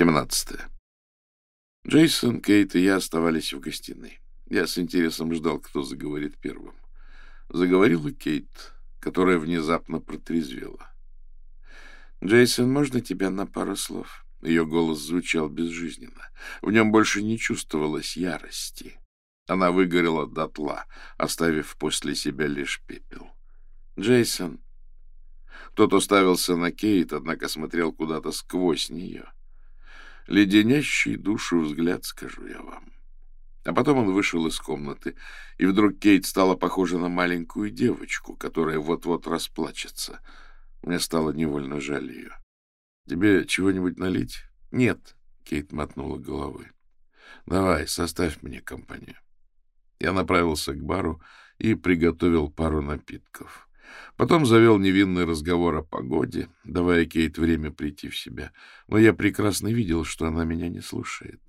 17. Джейсон, Кейт и я оставались в гостиной. Я с интересом ждал, кто заговорит первым. Заговорила Кейт, которая внезапно протрезвела. «Джейсон, можно тебя на пару слов?» Ее голос звучал безжизненно. В нем больше не чувствовалось ярости. Она выгорела дотла, оставив после себя лишь пепел. «Джейсон...» Тот уставился на Кейт, однако смотрел куда-то сквозь нее. Леденящий душу взгляд, скажу я вам. А потом он вышел из комнаты, и вдруг Кейт стала похожа на маленькую девочку, которая вот-вот расплачется. Мне стало невольно жаль ее. «Тебе чего-нибудь налить?» «Нет», — Кейт мотнула головой. «Давай, составь мне компанию». Я направился к бару и приготовил пару напитков. Потом завел невинный разговор о погоде, давая Кейт время прийти в себя. Но я прекрасно видел, что она меня не слушает.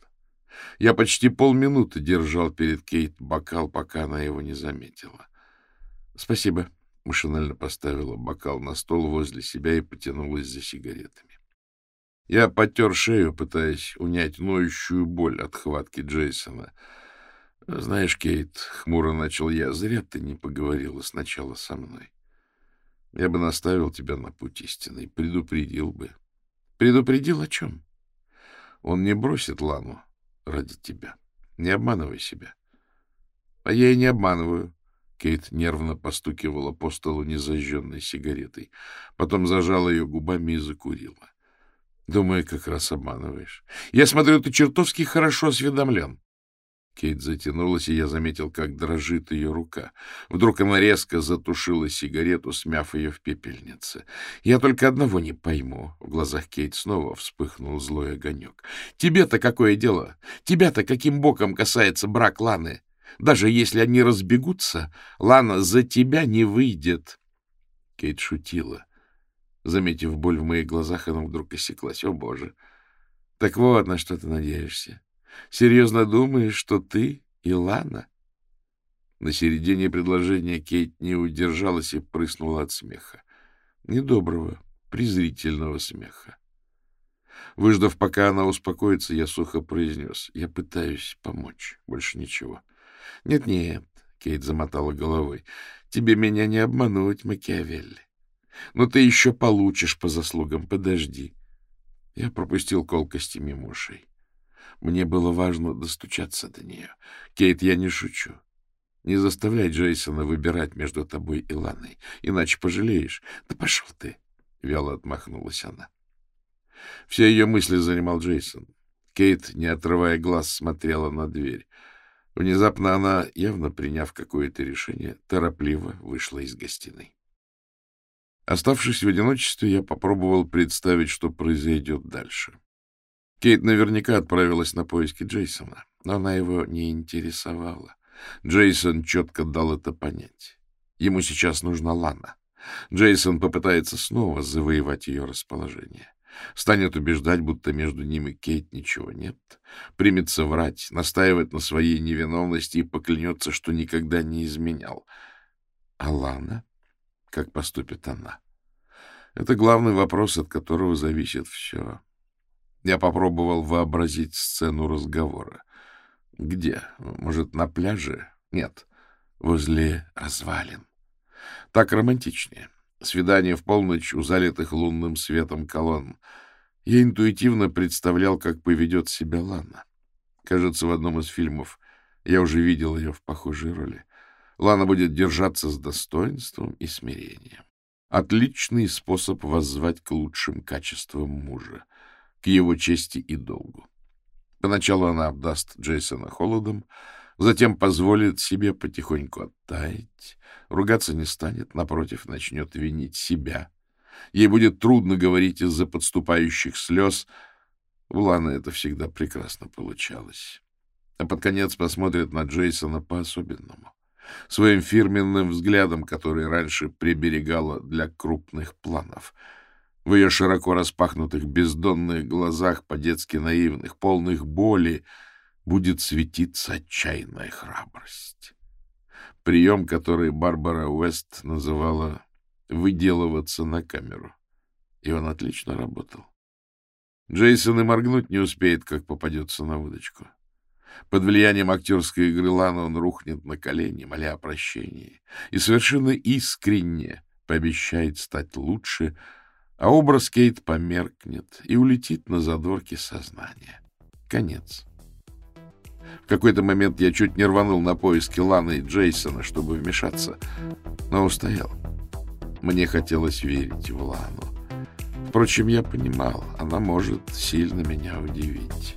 Я почти полминуты держал перед Кейт бокал, пока она его не заметила. — Спасибо. Машинально поставила бокал на стол возле себя и потянулась за сигаретами. Я потер шею, пытаясь унять ноющую боль от хватки Джейсона. — Знаешь, Кейт, — хмуро начал я, — зря ты не поговорила сначала со мной. Я бы наставил тебя на путь истинный, предупредил бы. — Предупредил о чем? Он не бросит Лану, ради тебя. Не обманывай себя. — А я и не обманываю. Кейт нервно постукивала по столу незажженной сигаретой. Потом зажала ее губами и закурила. — Думаю, как раз обманываешь. Я смотрю, ты чертовски хорошо осведомлен. Кейт затянулась, и я заметил, как дрожит ее рука. Вдруг она резко затушила сигарету, смяв ее в пепельнице. Я только одного не пойму. В глазах Кейт снова вспыхнул злой огонек. Тебе-то какое дело? Тебя-то каким боком касается брак Ланы? Даже если они разбегутся, Лана за тебя не выйдет. Кейт шутила. Заметив боль в моих глазах, она вдруг осеклась. О, Боже! Так вот, на что ты надеешься. Серьезно думаешь, что ты Илана? На середине предложения Кейт не удержалась и прыснула от смеха. Недоброго, презрительного смеха. Выждав, пока она успокоится, я сухо произнес. Я пытаюсь помочь. Больше ничего. Нет-нет, Кейт замотала головой. Тебе меня не обмануть, Макиавелли. Но ты еще получишь по заслугам. Подожди. Я пропустил колкости мимо ушей. Мне было важно достучаться до нее. Кейт, я не шучу. Не заставляй Джейсона выбирать между тобой и Ланой, иначе пожалеешь. Да пошел ты! — вяло отмахнулась она. Все ее мысли занимал Джейсон. Кейт, не отрывая глаз, смотрела на дверь. Внезапно она, явно приняв какое-то решение, торопливо вышла из гостиной. Оставшись в одиночестве, я попробовал представить, что произойдет дальше. Кейт наверняка отправилась на поиски Джейсона, но она его не интересовала. Джейсон четко дал это понять. Ему сейчас нужна Лана. Джейсон попытается снова завоевать ее расположение. Станет убеждать, будто между ним и Кейт ничего нет. Примется врать, настаивать на своей невиновности и поклянется, что никогда не изменял. А Лана? Как поступит она? Это главный вопрос, от которого зависит все. Я попробовал вообразить сцену разговора. Где? Может, на пляже? Нет, возле развалин. Так романтичнее. Свидание в полночь у залитых лунным светом колонн. Я интуитивно представлял, как поведет себя Лана. Кажется, в одном из фильмов я уже видел ее в похожей роли. Лана будет держаться с достоинством и смирением. Отличный способ воззвать к лучшим качествам мужа к его чести и долгу. Поначалу она обдаст Джейсона холодом, затем позволит себе потихоньку оттаять, ругаться не станет, напротив, начнет винить себя. Ей будет трудно говорить из-за подступающих слез. У Ланы это всегда прекрасно получалось. А под конец посмотрит на Джейсона по-особенному. Своим фирменным взглядом, который раньше приберегала для крупных планов — в ее широко распахнутых бездонных глазах, по-детски наивных, полных боли, будет светиться отчаянная храбрость. Прием, который Барбара Уэст называла «выделываться на камеру». И он отлично работал. Джейсон и моргнуть не успеет, как попадется на удочку. Под влиянием актерской игры Лана он рухнет на колени, моля о прощении, и совершенно искренне пообещает стать лучше, а образ Кейт померкнет и улетит на задворки сознания. Конец. В какой-то момент я чуть не рванул на поиски Ланы и Джейсона, чтобы вмешаться, но устоял. Мне хотелось верить в Лану. Впрочем, я понимал, она может сильно меня удивить.